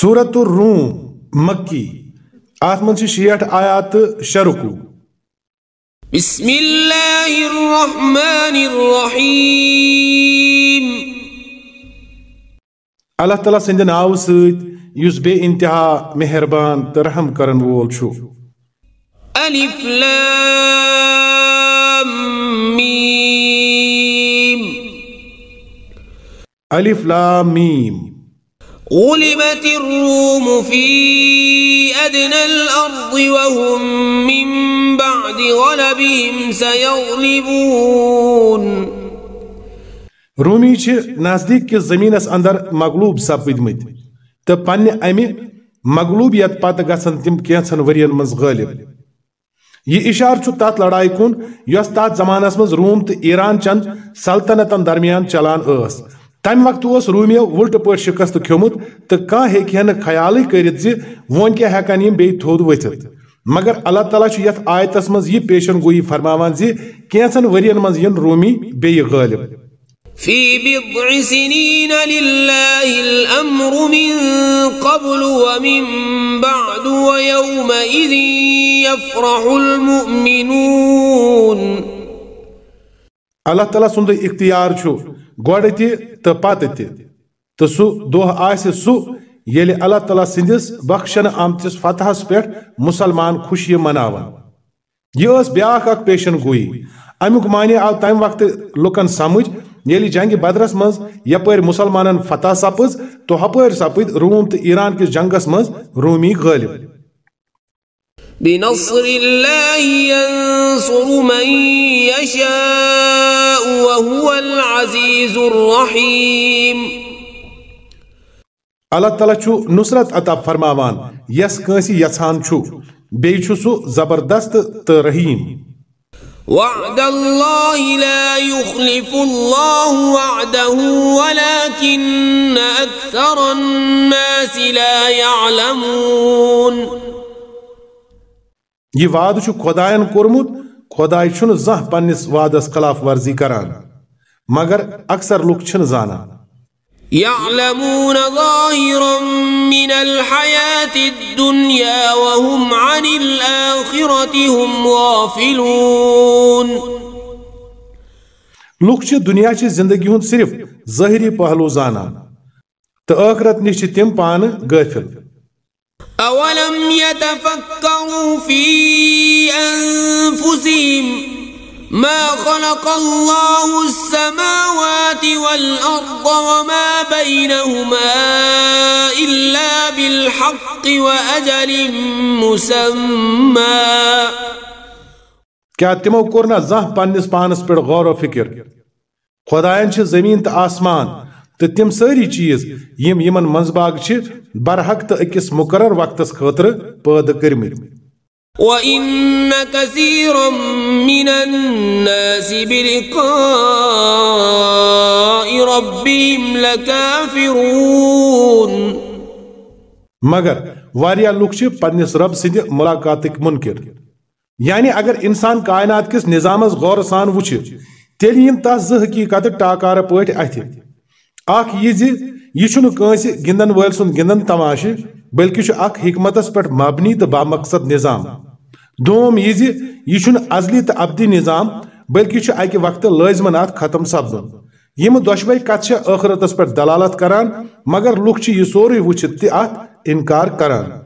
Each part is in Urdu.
سورت الروم مکی آت من چھ شیٹھ آیات شرکو بسم اللہ الرحمن الرحیم۔ اللہ تعالیٰ سند ناو سید یس بے انتہا مہربان ترحم کرن وول چھو الف لام میم۔ الف لام میم۔ غلبت الروم في أدنى الأرض وهم من بعد غلبهم سيغلبون رومی چھ نزدیک کس زمینس اندر مغلوب سپد مت تو پنہ امہ مغلوبیت پتہ گژھن تم کینچن ورین مز غالب. یہ اشار چھ تات لڑائی کن یس تات زمانس مز روم تو ایران چند سلطنتن درمیان چلان اس تمہ وقت اس رومیو ولٹ پہ شکست کھیومت تو کھانا ہیکہ خیال کرت زی ون کیا ہیکن یم بی تھود ورتھ مگر اللہ تعالیٰ یت آیتس مز یہ پیشن گوئی فرماوان زی کینچن ورین مز ین رومی بی غالب في بضع سنين لله الأمر من قبل ومن بعد ويومئذ يفرح المؤمنون۔ اللہ تعالیٰ سند اختیار چھو گوڑ تہ تو پتہ تہ تو سہ دہ آس سہ یل اللہ تعالیٰ سندس بخشن آمتس فتحس پہ مسلمان خوشی مناوان یہ اس بیاکھ اک پیشن گوئی امیک معنی آو تمہ وقت لکن سمجھ یلی جنگ بدرس مز یپر مسلمانن فتح سپز تو ہپر سپد روم تو ایران کس جنگس مز رومی غالب بنصر الله ينصر من يشاء وهو العزيز الرحيم. اللہ تعالیٰ چھو نصرت عطا فرماوان. یس کنسی یژھان چھو بیٚیہِ چھُ سُہ زبردست تہٕ رحیم وعد الله لا يخلف الله وعده ولكن أكثر الناس لا يعلمون. یہ وعدٕ چھُ خۄدایَن کوٚرمُت خۄداے چھُنہٕ زانٛہہ پننِس وعدس خلاف ورزی کران مگر اکثر لُکھ چھِنہٕ زانان۔ يعلمون ظاهرا من الحياة الدنيا وهم عن الآخرة هم غافلون۔ لُکھ چھِ دُنیاچہِ زندگی ہُنٛد صرف ظٲہری پہلوٗ زانان تہٕ ٲخرت نِش چھِ تِم پانہٕ غٲفِل أولم يتفكروا في أنفسهم ما خلق الله السماوات والأرض وما بينهما إلا بالحق وأجل مسمى. کیا تمو کوٚر نہ زانٛہہ پننِس پانس پٮ۪ٹھ غور و فکر؟ خۄدایَن چھِ زٔمیٖن تہٕ آسمان تہٕ تِم سٲری چیٖز یِم یِمن منٛزباگ چھِ برحق تہٕ أکِس مُقرر وقتس خٲطرٕ پٲدٕ کٔرمٕتۍ۔ وإن كثيرا من الناس بلقاء ربهم لكافرون۔ مگر واریاہ چھِ پننِس رب سٕنٛدِ ملاقاتٕکۍ مُنکر۔ یعنی اگر انسان کائنات کس نظامس غور سان وچھ تیٚلہِ یِن تس زٕ حقیٖقت ٹاکارٕ پٲٹھۍ اَتھِ۔ اکھ یہِ زِ یہِ چھُنہٕ گندن گِنٛدن وٲلۍ گندن گِنٛدن بلکہ بلکہِ حکمتس پٮ۪ٹھ مبنی تو بامقصد نظام۔ دوم یہ زِ یہِ ازلی تو ابدی نظام، بلکہ اکہ وقت لازمن ات ختم سپدن یم دشوئی کت آخرتس پہ دلالت کران، مگر لُکھ یہ سوری وچت تہ انکار کران۔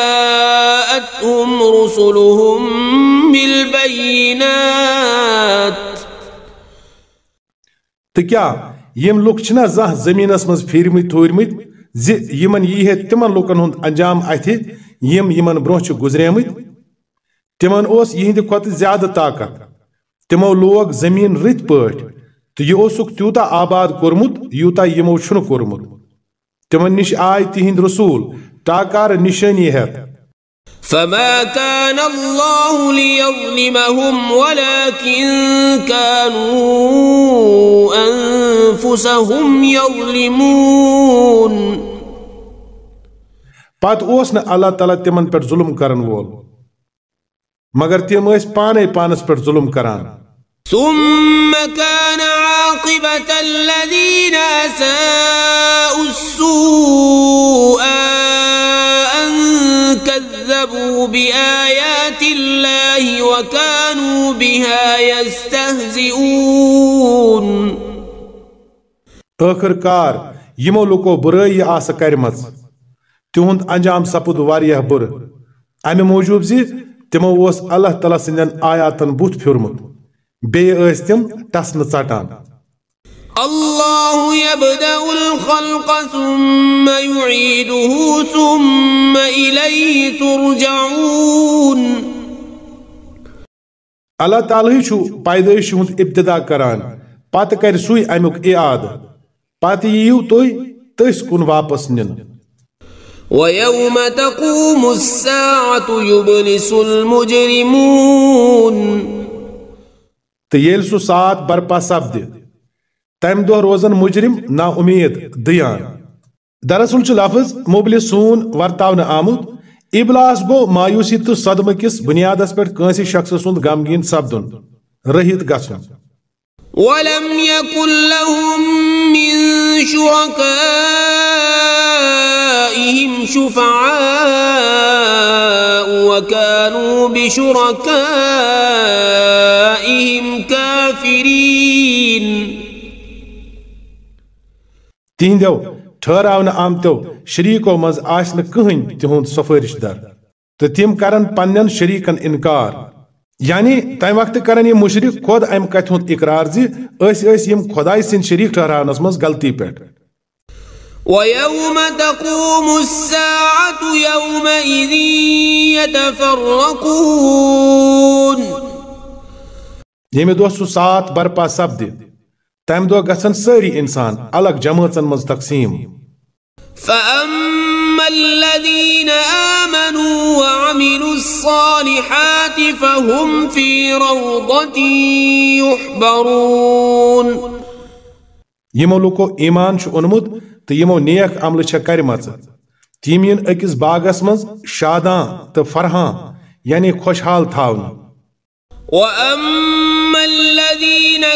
رسلهم بالبينات تہٕ کیٛاہ، یِم لُکھ چھِنا زانٛہہ زٔمیٖنس منٛز پھیٖرمٕتۍ، تھوٗرمٕتۍ زِ یِمن یی ہے تِمن لُکن ہُنٛد انجام اَتھِ، یِم یِمن برٛونٛہہ چھِ گُزریمٕتۍ؟ تِمن اوس یِہنٛدِ کھۄتہٕ زیادٕ طاقت۔ تِمو لوگ زٔمیٖن رٕتۍ پٲٹھۍ، تہٕ یہِ اوسُکھ تیوٗتاہ آباد کوٚرمُت، یوٗتاہ یِمو چھُنہٕ کوٚرمُت۔ تِمن نِش آے تِہنٛدۍ رسوٗل، ٹاکارٕ نِشٲنی ہٮ۪تھ فما كان الله ليظلمهم ولكن كانوا أنفسهم يظلمون. پت اوس نہ اللہ تعالیٰ تمن پہ ظلم کرن وول مگر تم اس پانے پانس پہ ظلم کران۔ ثم كان عاقبة الذين أساءوا السوء كذبوا بآيات الله وكانوا بها يستهزئون. آخر كار يمو لوكو برأي آس كرمز تهند انجام سپود واريه بر. امي موجوب زي تمو واس الله تعالى سندن آياتن بوت پھرمت بے ٲسۍ تِم تس نہٕ الله يبدأ الخلق ثم يعيده ثم إليه ترجعون. اللہ تعالیٰ چھُ پیدٲشی ہُنٛد ابتدا کران. پتہٕ کرِ سُے امیُک اعاد پتہٕ یِیِو تُہۍ تٔسۍ کُن واپس نِنہٕ ويوم تقوم الساعة يبلس المجرمون. تو ییٚلہِ سُہ سات برپا سپدِ تمہِ دۄہ روزن مجرم نا امید دیان دراصل چھُ لفظ مبلسون ورتاونہٕ آمُت۔ ابلاس گوٚو مایوسی تہٕ صدمہٕ کِس بنیادس پٮ۪ٹھ کٲنٛسہِ شخص سُنٛد غمگیٖن سپدُن۔ رٔحِتھ گژھُن۔ ولم يكن لهم من شركائهم شفعاء وكانوا بشركائهم كافرين۔ تہنٛدیو ٹھہراونہٕ آمتیو شریٖکو منٛز آسہِ نہٕ کٕہٕنۍ تِہُنٛد سفٲرِش در تہٕ تِم کرن پننٮ۪ن شریٖکن انکار یعنی تمہِ وقتہٕ کرن یِم مُشرِق خۄد امہِ کتھِ ہُنٛد اقرار زِ أسۍ ٲسۍ یِم خۄداے سٕنٛدۍ شریٖک ٹھہراونس منٛز غلطی پٮ۪ٹھ ويوم تقوم الساعة يومئذ يتفرقون ییٚمہِ دۄہ سُہ سات برپا سپدِ تمہِ دۄہ گژھن سٲری انسان الگ جمٲژن منٛز تقسیٖم۔ فأما الذين آمنوا وعملوا الصالحات فهم في روضة يحبرون۔ یمو لوکو ایمان چھُ اونمُت تہٕ یمو نیک عملہٕ چھےٚ کرِمژٕ تِم یِن أکِس باغس منٛز شاداں تہٕ فرحاں یعنی خۄشحال تھاونہٕ۔ وأما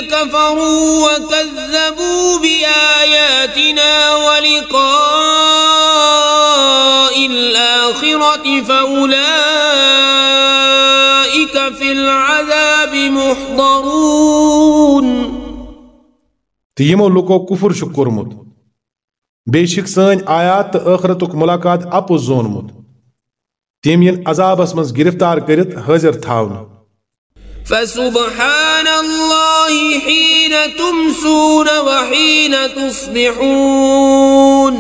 كفروا وكذبوا بآياتنا ولقاء الآخرة فأولئك في العذاب محضرون. کفر چھُ کوٚرمُت بیٚیہِ چھِکھ سٲنۍ آیات تہٕ ٲخرتُک ملاقات اپُز زونمُت تِم یِن عذابس منٛز گرفتار کٔرِتھ حٲضِر تھاونہٕ فسبحان الله حين تمسون وحين تصبحون.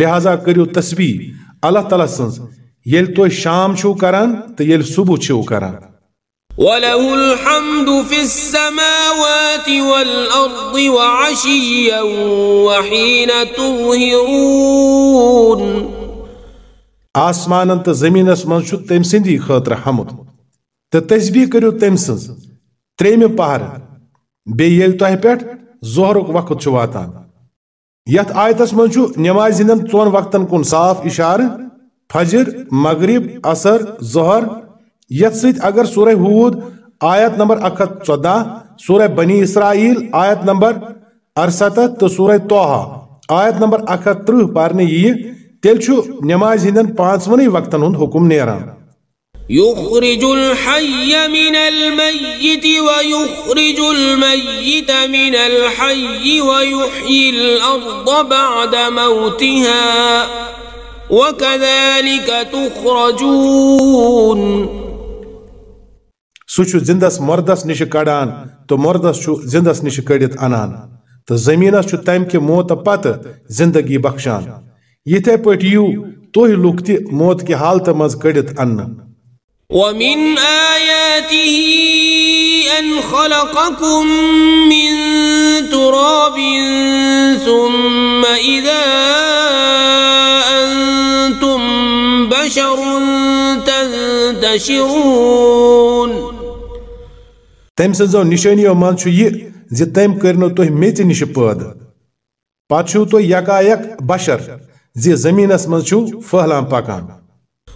لہذا کٔرِو تسبیح اللہ تعالیٰ سٕنٛز ییٚلہِ تُہۍ شام چھِو کران تہٕ ییٚلہِ صبح چھِو کران وله الحمد في السماوات والأرض وعشيا وحين تظهرون. آسمانن تہٕ زٔمیٖنس منٛز چھُ تٔمۍ سٕنٛدی خٲطرٕ حمد۔ تہٕ تسبیح کٔرِو تٔمۍ سٕنٛز ترٛیٚیمہِ پہرٕ بیٚیہِ ییٚلہِ تۄہہِ پٮ۪ٹھ وقت واتان یتھ آیتس منٛز چھُ نٮ۪مازِ ہٕنٛدٮ۪ن وقتن کُن صاف اِشارٕ فجر مغرب اثر ظہر یتھ سۭتۍ اگر سورہ ہوٗد آیت نمبر اکھ ہتھ سورہ بنی اسرائیل آیت نمبر ارستتھ تہٕ سورہ توحا آیت نمبر اکھ ہتھ ترٕہ پرنہٕ ییہِ تیٚلہِ چھُ نٮ۪مازِ وقتن ہُنٛد حُکم نیران يخرج الحي من الميت ويخرج الميت من الحي ويحيي الأرض بعد موتها وكذلك تخرجون سُہ چھُ زِندس مردس نِش کڑان تہٕ مردس چھُ زِندس نِش کٔڑِتھ انان تہٕ زٔمیٖنس چھُ تمہِ کہِ موتہٕ پتہٕ زندگی بخشان۔ یِتھے پٲٹھۍ یِیو تُہۍ لُکھ تہِ موت کہِ حالتہٕ منٛز کٔڑِتھ اننہٕ۔ ومن آياته أن خلقكم من تراب ثم إذا أنتم ينتشرون تم سزو نشانیو من چھو یہ زِ تم کرنو تُہۍ میژِ نِش پٲدٕ پتہٕ چھُو تُہۍ یکا یک بشر زِ زمینس منٛز چھُو پھٔہلان پکان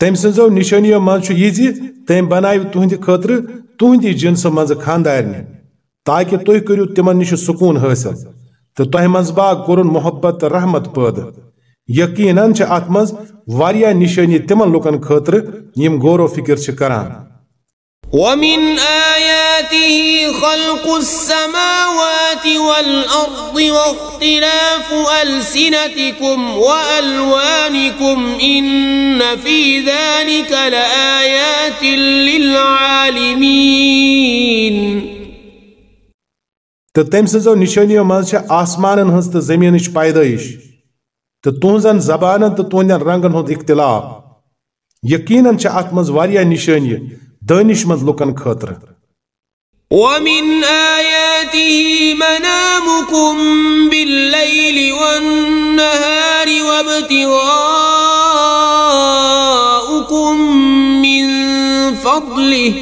تم سنزو نشانیو من چھُ تم بنایو تُہنٛدِ خٲطرٕ تُہنٛدِ جنسہٕ منٛزٕ خاندارنہِ تاکہِ تُہۍ کٔرِو تِمن نِش باغ محبت رحمت پٲدٕ یقیناً چھِ اتھ منٛز واریاہ نشٲنی غور و فکر کران ومن آياته خلق السماوات والأرض واختلاف ألسنتكم وألوانكم إن في ذلك لآيات للعالمين. تہٕ تٔمۍ سٕنٛزو نِشٲنیو منٛز چھےٚ آسمانن ہٕنٛز تہٕ زٔمیٖنٕچ پیدٲیش تہٕ تُہنٛزن زبانن تہٕ تُہنٛدٮ۪ن رنگن ہُنٛد اختلاف یقیناً چھےٚ اتھ منٛز واریاہ دٲنِش منٛد لُکن خٲطرٕ ومن آياته منامكم بالليل والنهار وابتغاؤكم من فضله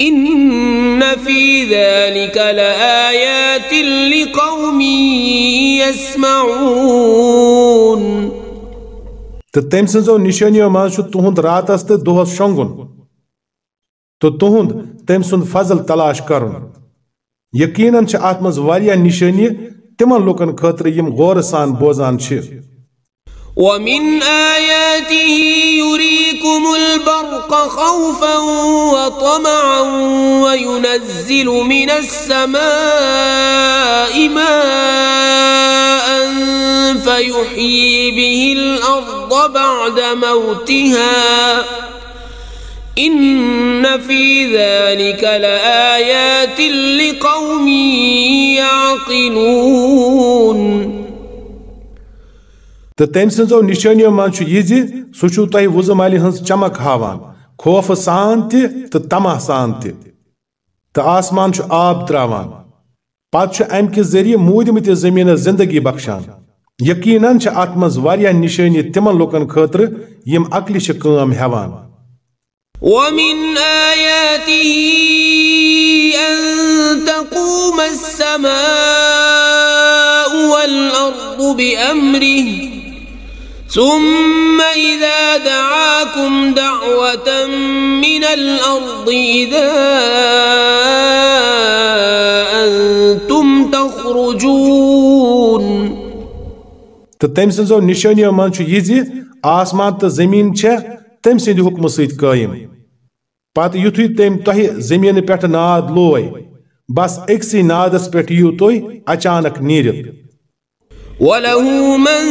إن في ذلك لآيات لقوم يسمعون. تہٕ تٔمۍ سٕنٛزو نِشٲنیو منٛز چھُ تُہُنٛد راتس تہٕ دۄہس شۄنگُن تہٕ تُہُنٛد تٔمۍ سُنٛد فضل تلاش کرُن یقیناً منٛز واریاہ نِشٲنی تِمن لُکن خٲطرٕ یِم غورٕ سان بوزان ومن آياته يريكم البرق خوفا وطمعا وينزل من السماء ماء فيحيي به الأرض بعد موتها إن في ذلك لآيات لقوم يعقلون تہٕ تٔمۍ سٕنٛزو نِشٲنیو منٛز چھُ یہِ زِ سُہ چھُو تۄہہِ وُزمالہِ ہٕنٛز چمک ہاوان خوفہٕ سان تہِ تہٕ تماہ سان تہِ تہٕ آسمان چھُ آب تراوان پتہٕ چھُ امہِ کہِ ذٔریعہٕ موٗدمٕتِس زٔمیٖنس زندگی بخشان یقیناً چھِ اتھ منٛز واریاہ نِشٲنی تِمن لُکن خٲطرٕ یِم عقلہِ چھِ کٲم ہٮ۪وان ومن آياته أن تقوم السماء والأرض بأمره. ثم إذا دعاكم دعوة من الأرض إذا أنتم تخرجون. تتم سنزو نشانيو منشو يزي آسمان تزمين چه تم سندي حكم سيد قائم پتہٕ یُتھُے تٔمۍ تۄہہِ زٔمیٖنہٕ پٮ۪ٹھٕ ناد لوے بس أکسٕے نادس پٮ۪ٹھ یِیِو تُہۍ اچانک نیٖرِتھ وله من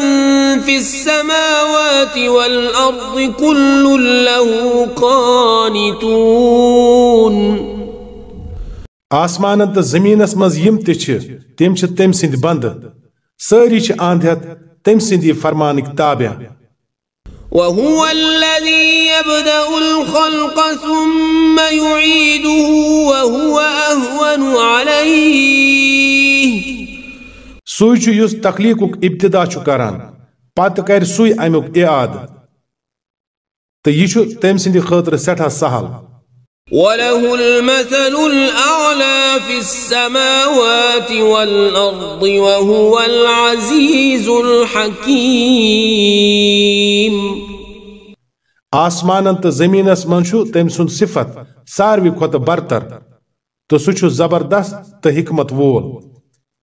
في السماوات والأرض كل له قانتون. آسمانن تہٕ زٔمیٖنس منٛز یِم تہِ تِم تٔمۍ سٕنٛدِ بنٛدٕ سٲری چھِ انٛد ہٮ۪تھ تٔمۍ سٕنٛدی فرمانٕکۍ تابع۔ وهو الذي يبدأ الخلق ثم يعيده وهو أهون عليه. سُے چھُ یُس تخلیٖقُک ابتدا چھُ کران پتہٕ کرِ سُے امیُک اعادٕ تہٕ یہِ چھُ تٔمۍ سٕنٛدِ خٲطرٕ سٮ۪ٹھاہ سہل۔ وله المثل الأعلى في السماوات والأرض وهو العزيز الحكيم. آسمانن تہٕ زٔمیٖنس منٛز چھُ تٔمۍ سُنٛد صفت ساروی کھۄتہٕ برتر تہٕ سُہ چھُ زبردست تہٕ حکمت وول۔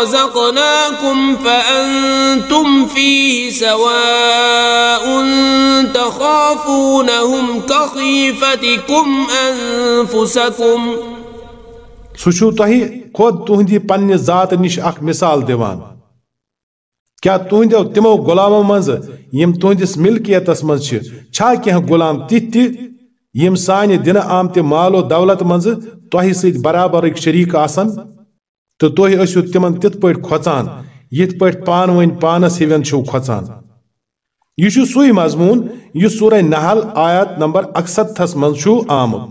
رزقناكم فأنتم فيه سواء تخافونهم كخيفتكم أنفسكم سہ چھو تہ خود تہندی پنہ ذات نش اخ مثال دیوان کیا تہندو تمو غلامو مز یم تہندس ملکیتس مز چھ، چھا کینہ غلام تت تہ یم سانہ دن آمت مال و دولت مز تہ ست برابر شریک آسن؟ تو تہ ٲسِو تمن تت پٲٹھۍ کھۄژان یِتھ پٲٹھۍ پانہٕ ؤنۍ پانس ہِوٮ۪ن چھِو کھۄژان یہ سُے مضمون یُس سورہ نحل آیات نمبر اکستھس منٛز چھُ آمُت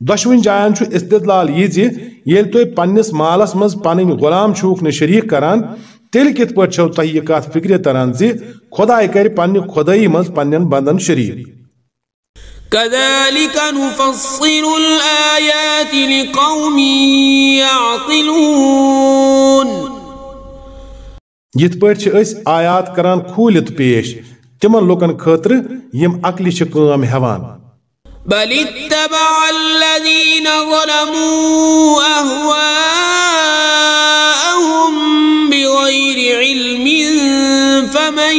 دۄشوٕنۍ جایَن چھُ استدلال یہِ زِ ییٚلہِ تُہۍ پننِس مالس منٛز پنٕنۍ غلام چھُوکھ نہٕ کران تیٚلہِ کِتھ پٲٹھۍ چھو تۄہہِ یہِ کتھ فکرِ تران زِ خۄداے کرِ پننہِ خۄدٲیی منٛز پننٮ۪ن بنٛدن شریٖک كذلك نفصل الآيات لقوم يعقلون. یِتھ پٲٹھۍ چھِ أسۍ آیات کران کھوٗلِتھ پیش تِمن لُکن خٲطرٕ یِم عقلہِ چھِ کٲم ہٮ۪وان بل اتبع الذين ظلموا أهواءهم بغير علم فمن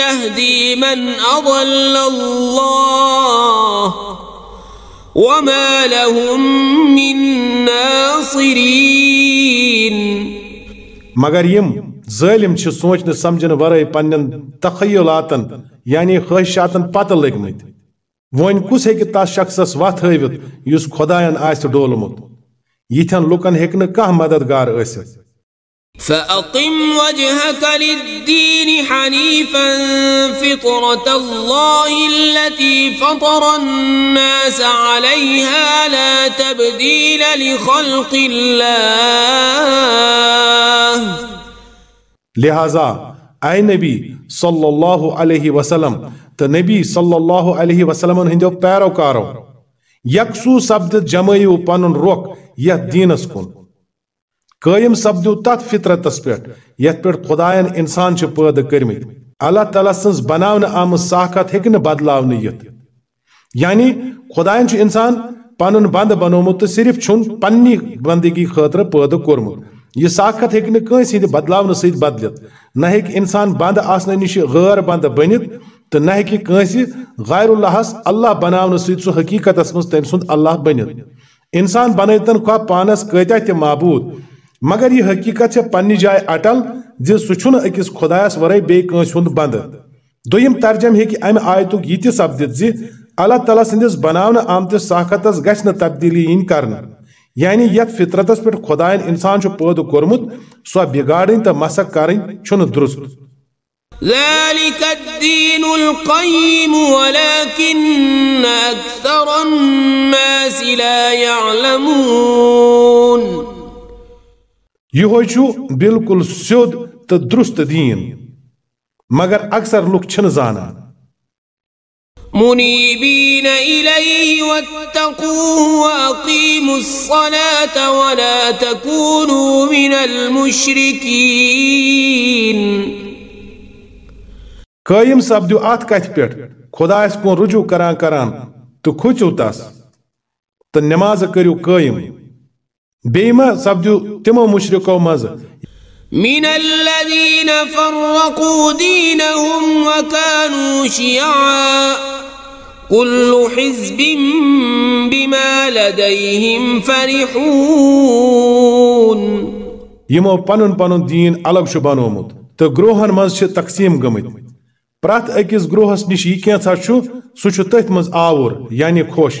يهدي من أضل الله؟ وما لهم من ناصرين مگر یم ظالم چھ سوچن سمجھن ورائے پنن تخیلاتن یعنی خواہشاتن پتہ لگمت ون کس ہیکہ تس شخصس وت ہاوت اس خدائن آس ڈولمت؟ یتھن لکن ہیکہ نہ مددگار ٲسِتھ۔ فأقم وجهك للدين حنيفا فطرة الله التي فطر الناس عليها لا تبديل لخلق الله. لہذا اے نبی صلی اللہ علیہ وسلم تو نبی صلی اللہ علیہ وسلم ہندو پیروکارو یکسو سپد جمعیو پنن رخ یت دینس کن۔ قائم سپدو تت فطرتس پہ یت پہ خدائن انسان چھ پید کرمت اللہ تعالیٰ سنز بناون آمت ساخت ہیکن بدلاون یت یعنی خدائن چھ انسان پنن بند بنومت تو صرف چھن پننی بندگی خاطر پید کورمت۔ یہ ساخت ہیکہ کنس ہند بدلاون سید بدلت نہ انسان بند آسن نش غیر بند بنت تو نہ ہیکہ کنس غیر اللہ اللہ بناون سید سو حقیقت مز تم سند اللہ بنت انسان بنتن خواہ پانس کتیا تہ معبود مگر یہ حقیقت ہے پنہ جائے اٹل زِ سہ اکس خدایس ورے بے کنس ہند بند۔ دویم ترجم ہیکہ امہ یہ تہ سپدت زِ اللہ تعالیٰ سندس بناون آمتس ساختس گھس تبدیلی ین یعنی یت فطرتس پہ خدائن انسان پید کورمت سو بگاڑن تو کریں درست۔ ذلك الدين القيم ولكن أكثر الناس لا يعلمون یہ چھو بالکل سیود تو درست دین مگر اکثر لوگ چھن زانان۔ منيبين إليه واتقوه وأقيموا الصلاة ولا تكونوا من المشركين قائم سپدو ات کت پہ خدایس کن رجوع کران کران تو کھوچو تس۔ تو نماز کرو قائم۔ بیما سپدو تمو مشرکو مز۔ من الذين فرقوا دينهم وكانوا شيعا كل حزب بما لديهم فرحون. يمو پنن پنن دین الگ شو بنومت۔ تو گروہن مز چھ تقسیم گمت۔ پرت اکس گروہس نش یہ کینژھا چھُ سُہ چھُ تٔتھۍ منٛز آوُر یعنی خوش۔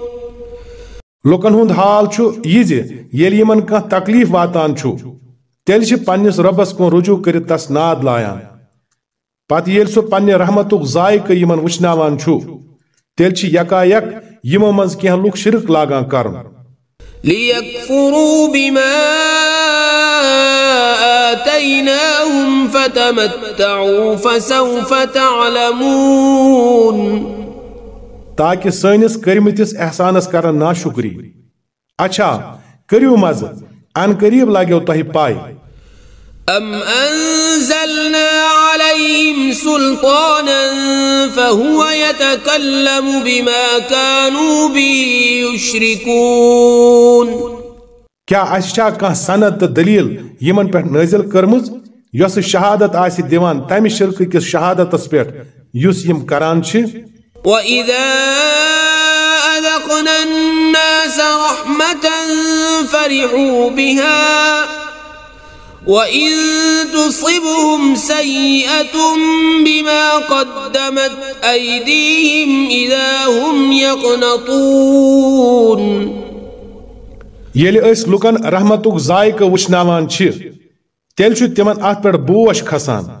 لوکن ہند حال یہ یل یمن کان تکلیف واتان تیل پنس ربس کن رجوع کرت تس ناد لایان۔ پتہ یل سہ پنہ رحمت ذائقہ یمن وچناوان تیل یکا یک یمو مز کی لوک شرک لاگان کرن۔ ليكفروا بما آتيناهم فتمتعوا فسوف تعلمون تاکہ سٲنِس کٔرمٕتِس احسانس کرن نا شکری اچھا کٔرِو مزٕ۔ ان قریب لگیو تۄہہِ پاے۔ أم أنزلنا عليهم سلطانا فهو يتكلم بما كانوا به يشركون۔ کیا چھا کانٛہہ سند تہٕ دلیل یمن پٮ۪ٹھ نٲزِل کٔرمٕژ؟ یۄس شہادت آسہِ دِوان تمہِ شرکہٕ کِس شہادتس پٮ۪ٹھ یُس یِم کران چھِ؟ وإذا أذقنا الناس رحمة فرحوا بها وإن تصبهم سيئة بما قدمت أيديهم إذا هم يقنطون ییٚلہِ أسۍ لُکن رحمتُک ذائقہٕ وٕچھناوان چھِ تیٚلہِ چھُ تِمن پٮ۪ٹھ بوش کھسان۔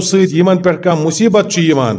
سيد يمن پر کا مصيبت چو يمن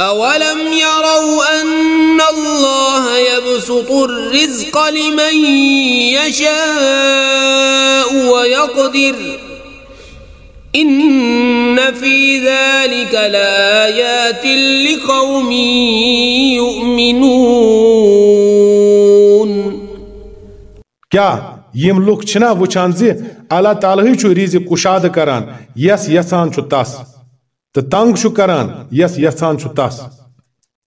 أولم يروا أن الله يبسط الرزق لمن يشاء ويقدر. إن في ذلك لآيات لقوم يؤمنون. کیا یم لُکھ چھنا وٕچھان زِ اللہ تعالیٰ چھُ ریزِ کُشادٕ کران یس یژھان چھُ تس تہٕ تنگ چھُ کران یس یژھان چھُ تس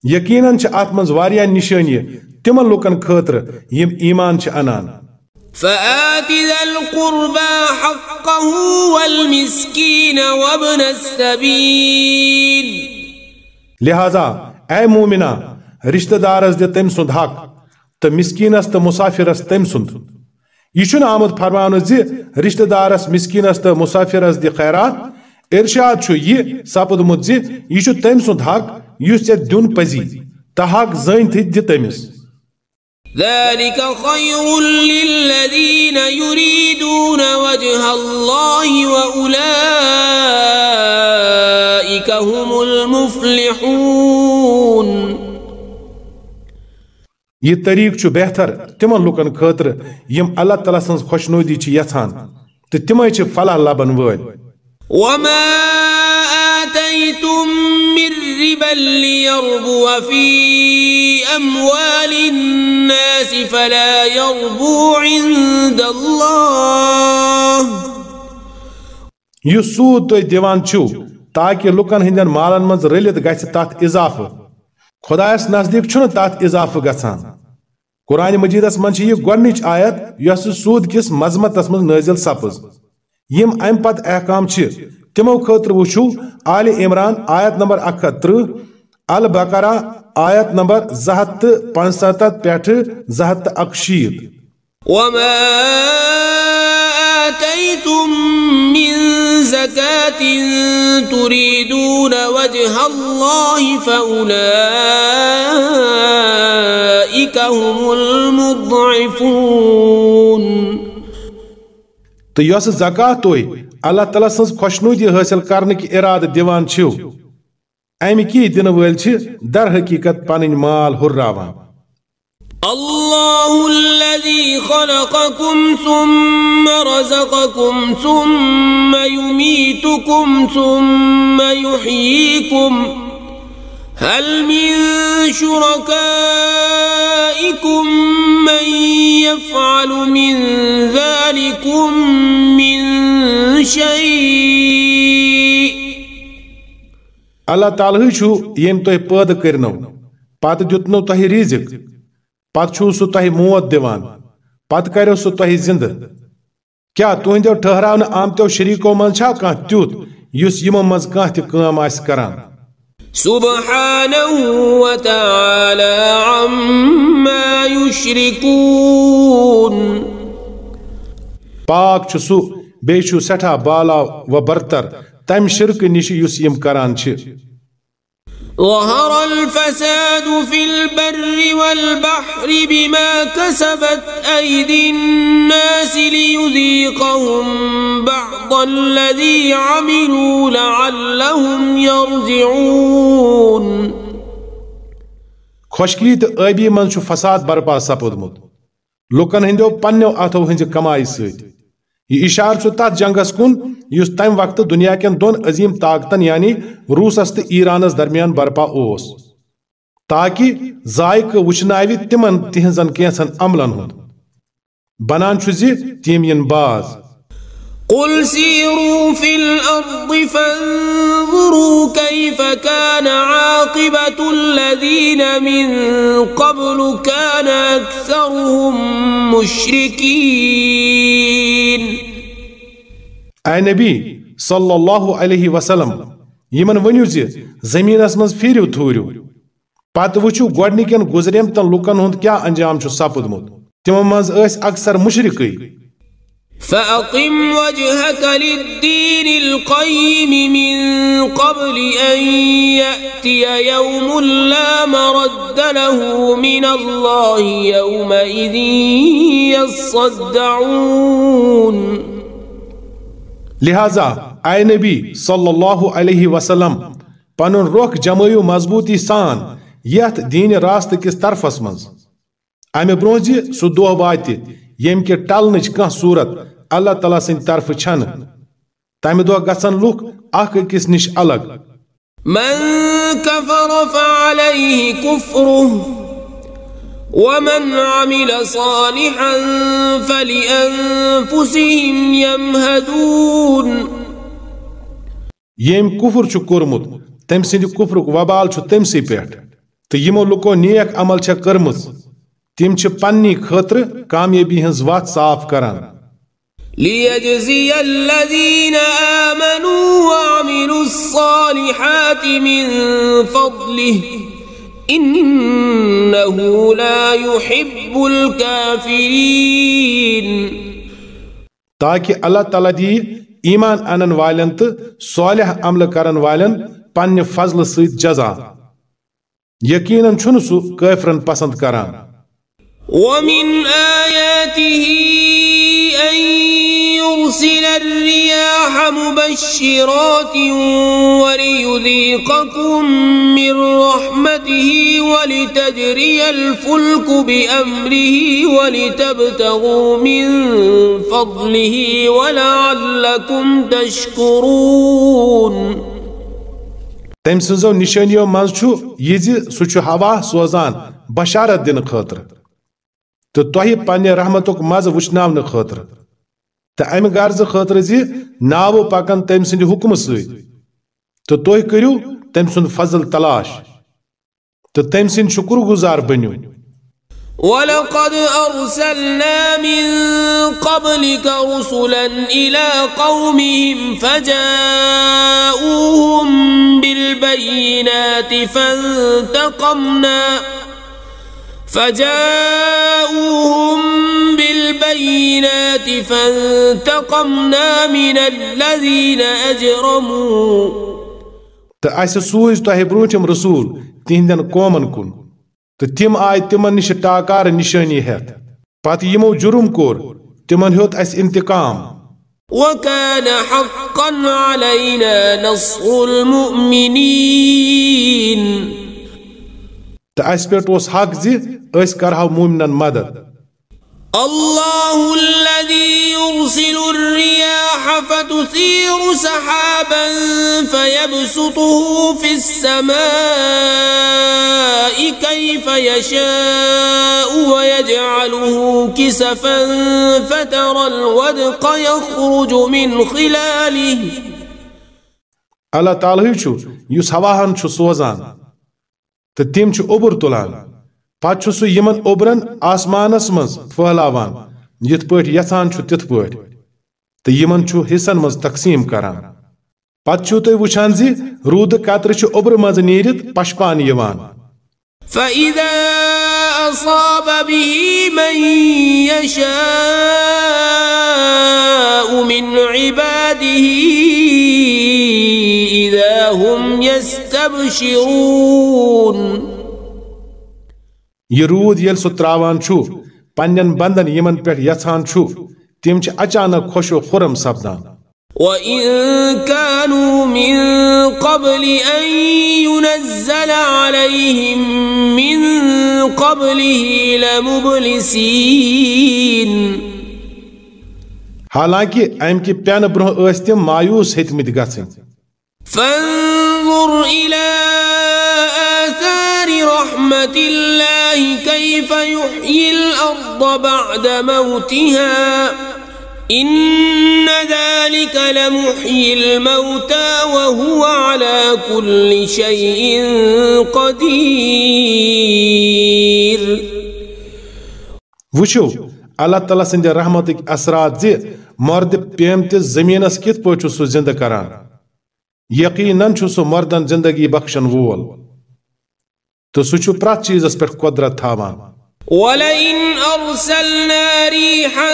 یقیناً چھِ اتھ منٛز واریاہ نشٲنی تِمن لُکن خٲطرٕ یِم ایمان چھِ انان۔ فآت ذا القربى حقه والمسكين وابن السبيل۔ لہذا اے مومنا رشتہ دارس دِ تٔمۍ سُنٛد حق تہٕ مسکینس تہٕ مسافرس تٔمۍ سُنٛد یہ چھُنہٕ آمُت فرماونہٕ رشتہ دارس مسکینس تہٕ مسافرس دِ خیرات ارشاد چھُ یہِ سپدمُت زِ یہِ چھُ تٔمۍ سُنٛد حق یُس ژےٚ دیُن پزی تہٕ حق زٲنِتھٕے دِ تٔمِس ذلك خير للذين يريدون وجه الله وأولئك هم المفلحون یہ طریق بہتر تمن لُکن خٲطرٕ یِم اللہ تعالیٰ سٕنٛز خۄشنودی چھِ یژھان تہٕ تِمے چھِ فلاح لبن وٲلۍ۔ وما آتيتم من ربا ليربو في أموال الناس فلا يربو عند الله۔ یہِ سوٗد تُہۍ دِوان چھِو تاکہِ لُکن ہٕنٛدٮ۪ن مالن منٛز رٔلِتھ گژھِ تتھ اضافہٕ۔ خۄدایس نزدیٖک چھُنہٕ تتھ اضافہٕ گژھان۔ قرآن مجیدس منٛز چھِ یہِ گۄڈنِچ آیت یۄس سوٗد کِس مضمتس منٛز نٲزِل سپٕز۔ یم امہِ پتہٕ احکام چھِ۔ تِمو خٲطرٕ وٕچھو۔ آلِ عمران آیت نمبر اکھ ہتھ ترٕہ البقرہ آیت نمبر زٕ ہتھ تہٕ پانٛژستتھ پٮ۪ٹھٕ زٕ ہتھ تہٕ اکشیٖتھ وما آتيتم من زكاة تريدون وجه الله فأولئك هم المضعفون تہٕ یۄس زکات تُہۍ اللہ تعالیٰ سٕنٛز خۄشنوٗدی حٲصِل کرنٕکۍ ارادٕ دِوان چھِو۔ امہِ کی وٲلۍ چھِ در حقیقت پنٕنۍ مال ہُرراوان الله الذي خلقكم ثم رزقكم ثم يميتكم ثم يحييكم هل من شركائكم من يفعل من ذلكم من شيء؟ اللہ تعالیٰ چھُ ییٚمۍ تۄہہِ پٲدٕ کٔرنو، پتہٕ دیُتنو تۄہہِ ریزِک پتہٕ چھُو سُہ تۄہہِ موت دِوان، پتہٕ کریو سُہ تۄہہِ زِنٛدٕ۔ کیٛاہ تُہنٛدیو ٹھہراونہٕ آمتیو شریٖکو منٛز چھا کانٛہہ تیُتھ یُس یِمو منٛز کانٛہہ تہِ کٲم آسہِ کران؟ سبحانه وتعالى عما يشركون. پاک چھُ سُہ، بیٚیہِ چھُ سٮ۪ٹھاہ بالا و برتر، تمہِ شرکہٕ نِش یُس یِم کران چھِ۔ ظهر الفساد في البر والبحر بما كسبت أيدي الناس ليذيقهم بعض الذي عملوا لعلهم يرجعون خشکی تو من فساد برپا سپودمت لکن ہندو پنو آتو ہند کمائی ست یہ اشار تر جنگس کن اس تم وقت دنیا کن دون عظیم طاقتن یعنی روسس تو ایرانس درمیان برپا اس تاکہ ذائقہ وچناوی تمن تہذن کینسن عملن ہند بنان تیم ین باز قل سيروا في الأرض فانظروا كيف كان عاقبة الذين من قبل كان أكثرهم مشركين أي نبي صلى الله عليه وسلم يمن ونیو زِ زمیٖنس منٛز پھیٖرِو تھوٗرِو پتہٕ وٕچھِو گۄڈنِکٮ۪ن گُزریمتن لُکن ہُنٛد کیٛاہ انجام چھُ سپُدمُت تِمو منٛز ٲسۍ اکثر مُشرِقٕے فأقم وجهك للدين القيم من قبل أن يأتي يوم لا مرد له من الله يومئذ يصدعون. لہذا اے نبی صلی اللہ علیہ وسلم پنن روخ جمعیو مضبوطی سان یت دین راست کس طرفس مز امہ برونزی سہ دہ وات یم کہ ٹلنچ کان صورت اللہ تعالیٰ سن طرف چھن تمہ دہ گژھن لوک اخ أکس نش الگ۔ من كفر فعليه كفره ومن عمل صالحا فلأنفسهم يمهدون۔ یم کفر چھ کورمت تم سند کفرک وبال چھ تم سی پیٹھ تو یمو لوکو نیک عمل چھ کرمز تم چھ پننی خاطر کامیابی ہنز وات صاف کران۔ ليجزي الذين آمنوا وعملوا الصالحات من فضله. إنه لا يحب الكافرين. تاکہ اللہ تعالیٰ دی ایمان آنن والن تو صالح عمل کرن والن پنہ فضل سۭتۍ جزا. یقیناً چھُنہٕ سُہ کٲفرن پسند کران. ومن آياته أن يرسل الرياح مبشرات وليذيقكم من رحمته ولتجري الفلك بأمره ولتبتغوا من فضله ولعلكم تشكرون. تم سنزو چھو یہ سہ چھ ہوا سوزان بشارت دن خاطر. تو تہ پنہ رحمتک مز وچناون خاطر تو امہ غرض خاطر زی ناو پکن تم سند حکم ست تو تہ کرو تم سند فضل تلاش تو تم سند شکر گزار بنو ولقد أرسلنا من قبلك رسلا إلى قومهم فجاءوهم بالبينات فانتقمنا فجاءوهم بالبينات فانتقمنا من الذين أجرموا. تأس سوز تهبروتم رسول تهندن قومن كن تتم آي تمن نش تاكار نشاني هات پت يمو جرم كور تمن هوت أس انتقام وكان حقا علينا نصر المؤمنين تأس پيرت وس حق زي أس کرها مؤمنا مدد الله الذي يرسل الرياح فتثير سحابا فيبسطه في السماء كيف يشاء ويجعله كسفا فترى الودق يخرج من خلاله. تعالیٰ چھو یس ہواہن چھو سوزان تم چھو اوبر تلان پتہ سہ یمن اوبرن آسمانس مز پھہلاوان یت پٲٹھۍ یژھان چھُ تِتھ پٲٹھۍ، تہٕ یمن چھُ حصن مز تقسیم کران۔ پتہ چھُو تُہۍ وٕچھان زِ روٗدٕ قطرٕ چھِ اوبرٕ منٛز نیٖرِتھ پشپان یِوان۔ فإذا أصاب به من يشاء من عباده إذا هم يستبشرون یہ رود یل سہ تراوان پنن بندن یمن پہ یژھان چھو تم اچانک خوش و خرم سپدان۔ وَإِن كَانُوا مِن قبل أن ينزل عليهم من قبله لمبلسين۔ حالانکہ ام کہ پین برہ تِم مایوس ہیٚتمٕتۍ گژھٕنۍ۔ فانظر آثار رحمة الله كيف يحيي الأرض بعد موتها؟ إن ذلك لمحيي الموتى وهو على كل شيء قدير. وٕچھو اللہ تعالیٰ سٕنٛدِ رحمتٕکۍ اثرات زِ مرد پیمتِس زٔمیٖنس کِتھ پٲٹھۍ چھُ سُہ زِندٕ کران یقیناً چھُ سُہ مردن زندگی بخشن وول. تہٕ سُہ چھُ پرٛٮ۪تھ چیٖزس پٮ۪ٹھ قۄدرت تھاوان ولئن أرسلنا ريحا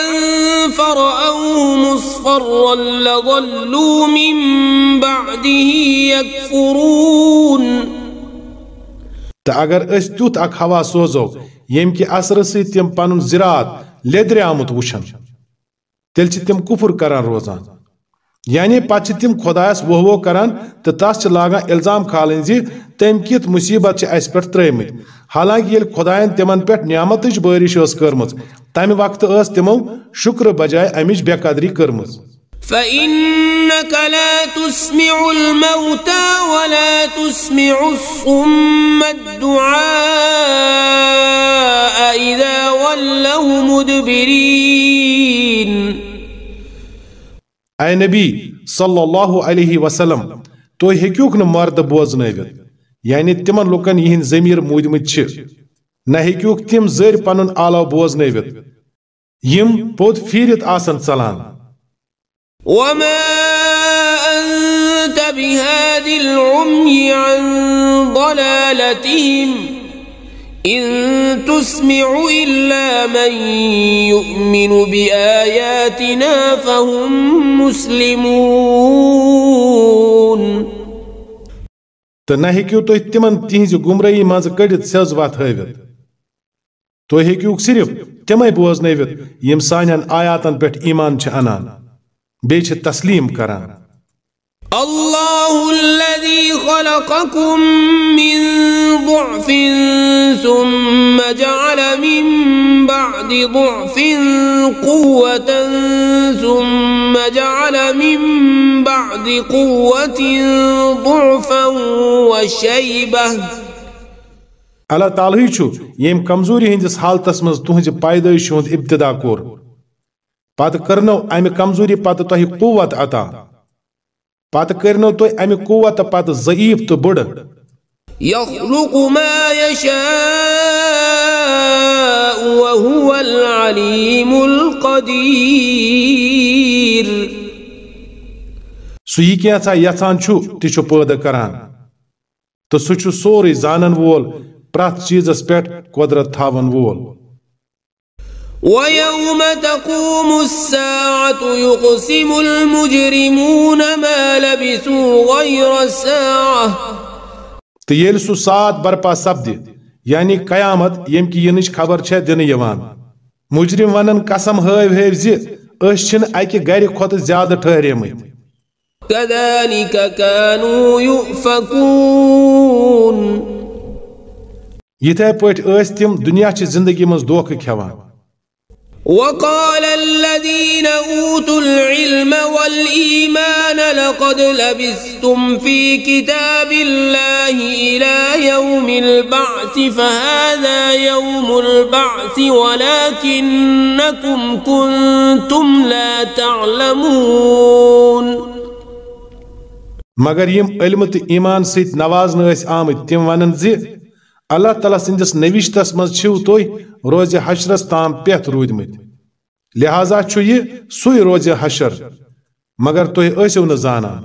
فرأوه مصفرا لظلوا من بعده يكفرون۔ تہٕ اگر أسۍ تیُتھ اکھ ہوا سوزو ییٚمہِ کہِ اثرٕ سۭتۍ تِم پنُن زِراعت لیٚدرِ آمُت وٕچھن تیٚلہِ چھِ تِم کُفُر کران روزان۔ یعنی پتہٕ چھِ تِم خۄدایس ووہ ووہ کران تہٕ تس چھِ لاگان الزام کھالٕنۍ زِ تٔمۍ کِتھ مُصیبت چھِ اَسہِ پٮ۪ٹھ ترٲومٕتۍ۔ حالانکہِ ییٚلہِ خۄدایَن تِمن پٮ۪ٹھ نعمتٕچ بٲرِش ٲس کٔرمٕژ، تمہِ وقتہٕ ٲس تِمو شُکرٕ بجاے امِچ بے قدری کٔرمٕژ۔ فإنك لا تسمع الموتى ولا تسمع الصم الدعاء إذا ولوا مدبرين اے نبی صلی اللہ علیہ وسلم تُہۍ ہیٚکِوکھ نہٕ مرد بوزنٲوِتھ یعنی تِمن لُکن یِہنٛدۍ ضمیٖر موٗدمٕتۍ چھِ۔ نہ ہیٚکِوکھ تِم زٔرۍ پنُن آلو بوزنٲوِتھ یِم پوٚت پھیٖرِتھ آسن ژلان وما أنت بهاد العمي عن ضلالتهم إن تسمع إلا من يؤمن بآياتنا فهم مسلمون. تہٕ نہ ہیٚکِو تُہۍ تِمن تِہنٛزِ گُمرٲیی منٛزٕ کٔڑِتھ سیٚز وتھ ہٲوِتھ۔ تُہۍ ہیٚکِوکھ صرف تِمے بوزنٲوِتھ یِم سانٮ۪ن آیاتن پٮ۪ٹھ ایمان چھِ انان، بیٚیہِ چھِ تسلیٖم کران۔ الله الذي خلقكم من ضعف ثم جعل من بعد ضعف قوة ثم جعل من بعد قوة ضعفا وشيبة. اللہ تعالیٰ ییٚمۍ کمزوری ہٕنٛدِس حالتس منٛز تُہنٛزِ پیدٲیشہِ ہُنٛد ابتدا کوٚر پتہٕ کٔرنو امہِ کمزوری پتہٕ تۄہہِ قوت عطا. پتہٕ کٔرنو تُہۍ امہِ قوت پتہٕ ضعیف تہٕ بٕڑٕ۔ يخلق ما يشاء وهو العليم القدير سُہ یہِ کینٛژھا یژھان چھُ؟ تہِ چھُ پٲدٕ کران۔ تہٕ سُہ چھُ سورُے زانن وول پرٛٮ۪تھ چیٖزس پٮ۪ٹھ قۄدرت تھاون وول۔ ويوم تقوم الساعة يقسم المجرمون ما لبثوا غير ساعة تہٕ ییٚلہِ سُہ سات برپا سپدِ یعنی قیامت ییٚمہِ کہِ یِنٕچ خبر چھےٚ دِنہٕ یِوان۔ مُجرم ونن قسم ہٲوۍ ہٲوۍ زِ أسۍ چھِنہٕ اکہِ گرِ کھۄتہٕ زیادٕ ٹھہریمٕتۍ۔ كذلك كانوا يؤفكون یِتھے پٲٹھۍ ٲسۍ تِم دُنیاچہِ زندگی منٛز دھوکہٕ کھٮ۪وان وقال الذين أوتوا العلم والإيمان لقد لبثتم في كتاب الله إلى يوم البعث فهذا يوم البعث ولكنكم كنتم لا تعلمون. مگر یم علم تہٕ ایمان سۭتۍ نوازنہٕ ٲسۍ آمٕتۍ تِم ونن زِ اللہ تعالیٰ سٕنٛدِس نوشتس منٛز چھِو تُہۍ روزِ حشرس تام پٮ۪تھ روٗدمٕتۍ لہذا چھُ یہِ سُے روزِ حشر. مگر تُہۍ ٲسِو نہٕ زانان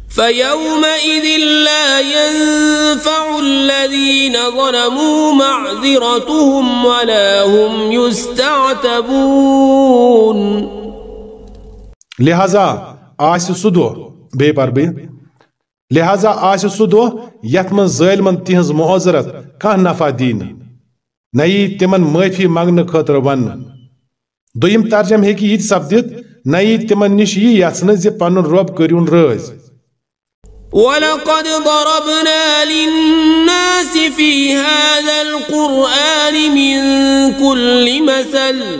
فيومئذ لا ينفع الذين ظلموا معذرتهم ولا هم يستعتبون لہذا سُہ دۄہ بیٚیہِ پر بہٕ لہذا آسہِ سُہ دۄہ یتھ منٛز ظٲلمن تِہنٛز معذرت کانٛہہ نفع دی نہٕ نئی تمن معافی منگنے خاطر ون۔ دویم ترجم ہی یہ سپدت نئی تمن نش یہ یسن زِ پن رب کٔرِوُن رز۔ ولقد ضربنا للناس في هذا القرآن من كل مثل۔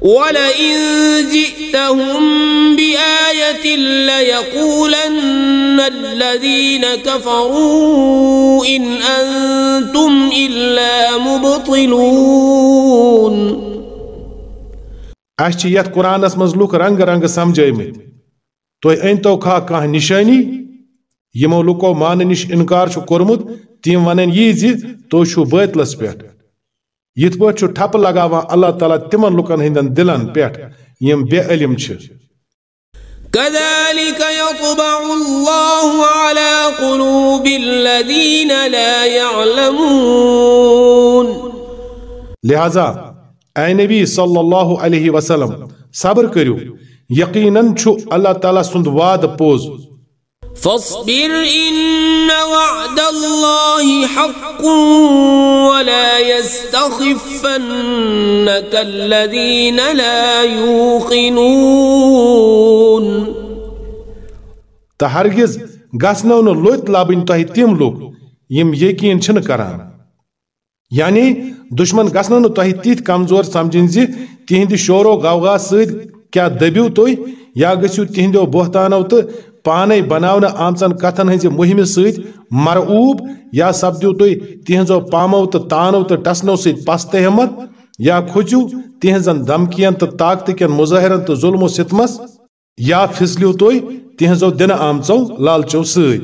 ولئن جئتهم بآية ليقولن الذين كفروا إن أنتم إلا مبطلون. أشتي يت قرآن اسمز لوك رنگ رنگ سمجھے میں تو انتو کھا کھا نشانی یمو لوکو مان نش انکار چھو کرمت تیم ونن یہ زی تو چھو بیتلس پیٹ یت پہ ٹھپ لگاوان اللہ تعالیٰ تمن لکن ہندن دلن پہ یم بے علم كذلك يطبع الله على قلوب الذين لا يعلمون لہذا اے نبی صلی اللہ علیہ وسلم صبر کرو یقیناً چھو اللہ تعالیٰ سند وعد پوز۔ فاصبر إن وعد الله حق ولا يستخفنك الذين لا يوقنون. تو ہرگز گسنو نو لوت لابن تہ تم لوگ یم یقین چھن کران؟ یعنی دشمن گسنو نو تہ تیت کمزور سمجھن زی تہند شور و غوغا سید کیا دبیو توی یا گسیو تہندو بہتانو تو پانے بناون آمچن کتن ہنز مہم سید مرعوب، یا سپدو توی تہنزو پامو تو تانو تو ٹسنو سید پست ہمت یا کھوچو تہنزن دمکین تو طاقت کین مظاہرن تو ظلم و ستمس، یا پھسلیو توی تہنزو دن آمچو لالچو سید